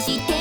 して